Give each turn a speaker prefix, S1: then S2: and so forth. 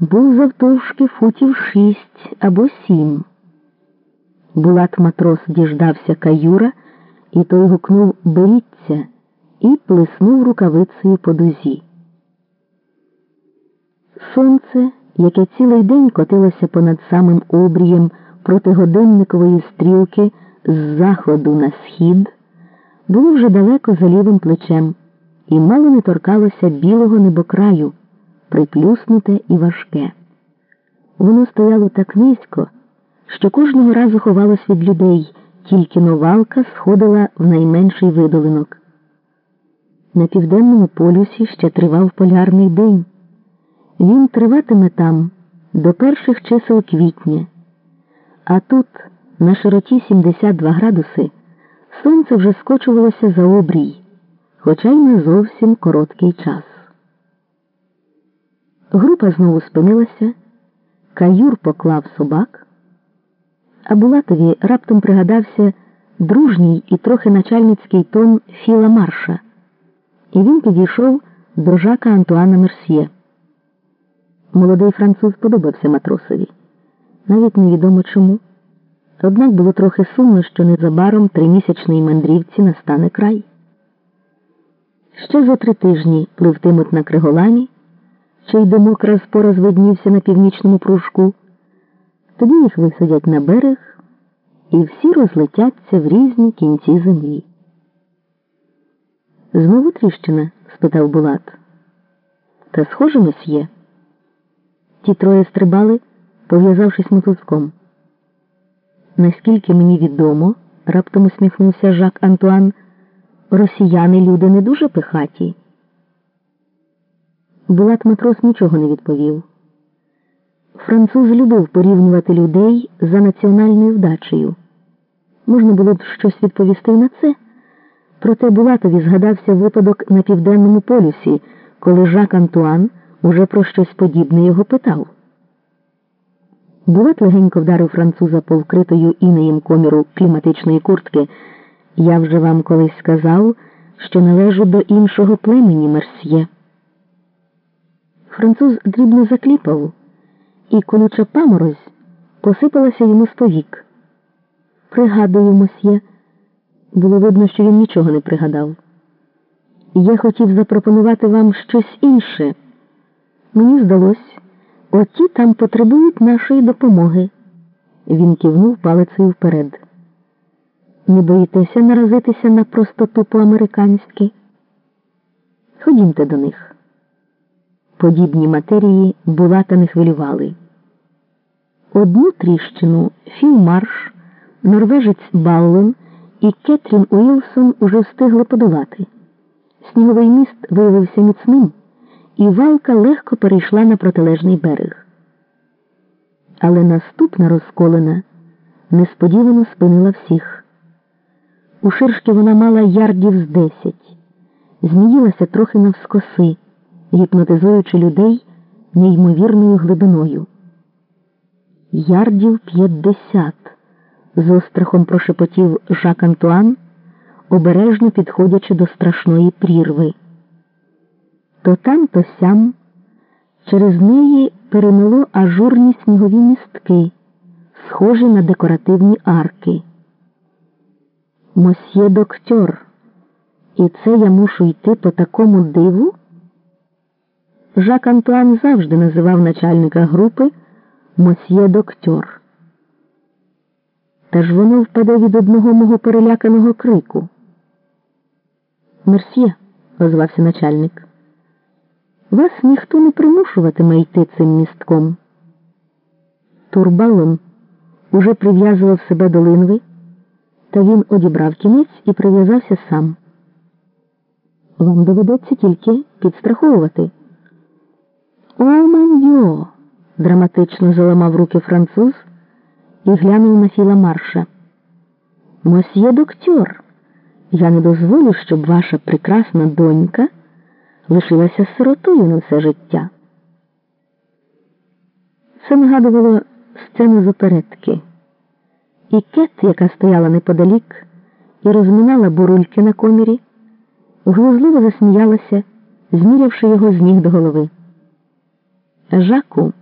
S1: був завтовшки футів шість або сім. Булат матрос діждався каюра, і той гукнув Беріться і плеснув рукавицею по дузі. Сонце, яке цілий день котилося понад самим обрієм проти годинникової стрілки з заходу на схід, було вже далеко за лівим плечем і мало не торкалося білого небокраю, приплюснуте і важке. Воно стояло так низько, що кожного разу ховалось від людей, тільки новалка сходила в найменший видолинок. На південному полюсі ще тривав полярний день. Він триватиме там до перших чисел квітня, а тут, на широті 72 градуси, сонце вже скочувалося за обрій, хоча й не зовсім короткий час. Група знову спинилася, каюр поклав собак, а Булатові раптом пригадався дружній і трохи начальницький тон Філа Марша, і він підійшов до жака Антуана Мерсьє. Молодий француз подобався матросові. Навіть невідомо чому. Однак було трохи сумно, що незабаром тримісячний мандрівці настане край. Ще за три тижні пливтимуть на Криголамі, чий димок раз по раз виднівся на північному пружку. Тоді їх висадять на берег і всі розлетяться в різні кінці землі. Знову тріщина? спитав Булат. Та схоже месьє. Ті троє стрибали, пов'язавшись мотузком. Наскільки мені відомо, раптом усміхнувся Жак Антуан, росіяни люди не дуже пихаті. Булат матрос нічого не відповів. Француз любив порівнювати людей за національною вдачею. Можна було б щось відповісти на це, проте Булатові згадався випадок на південному полюсі, коли Жак Антуан уже про щось подібне його питав. Булат легенько вдарив француза по вкритою інеєм коміру кліматичної куртки. Я вже вам колись сказав, що належу до іншого племені Мерсьє. Француз дрібно закліпав, і колюча паморозь посипалася йому з повік. Пригадую, мосьє. Було видно, що він нічого не пригадав. Я хотів запропонувати вам щось інше. Мені здалось, оті там потребують нашої допомоги. Він кивнув палицею вперед. Не боїтеся наразитися на простоту по-американськи? Ходімте до них. Подібні матерії Булата не хвилювали. Одну тріщину Філмарш, норвежець Баллон і Кетрін Уілсон уже встигли подолати. Сніговий міст виявився міцним, і валка легко перейшла на протилежний берег. Але наступна розколена несподівано спинила всіх. У ширшки вона мала ярдів з десять, зміїлася трохи навскоси гіпнотизуючи людей неймовірною глибиною. Ярдів п'ятдесят, з острахом прошепотів Жак Антуан, обережно підходячи до страшної прірви. То там, то сям, через неї перемило ажурні снігові містки, схожі на декоративні арки. Мосьє доктор, і це я мушу йти по такому диву? Жак Антуан завжди називав начальника групи мосьє доктор. Та ж воно впаде від одного мого переляканого крику. Месьє, озвався начальник. Вас ніхто не примушуватиме йти цим містком. Турбалон уже прив'язував себе до линви, та він одібрав кінець і прив'язався сам. Вам доведеться тільки підстраховувати. О, маньо! драматично заламав руки француз і глянув на філа марша. Мосьє доктор, я не дозволю, щоб ваша прекрасна донька лишилася сиротою на все життя. Це нагадувало сцену з оперетки. І кет, яка стояла неподалік і розминала бурульки на комірі, глузливо засміялася, змірявши його з ніг до голови. Жаку.